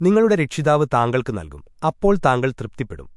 നിങ്ങളുടെ രക്ഷിതാവ് താങ്കൾക്ക് നൽകും. അപ്പോൾ താങ്കൾ തൃപ്തിപ്പെടും.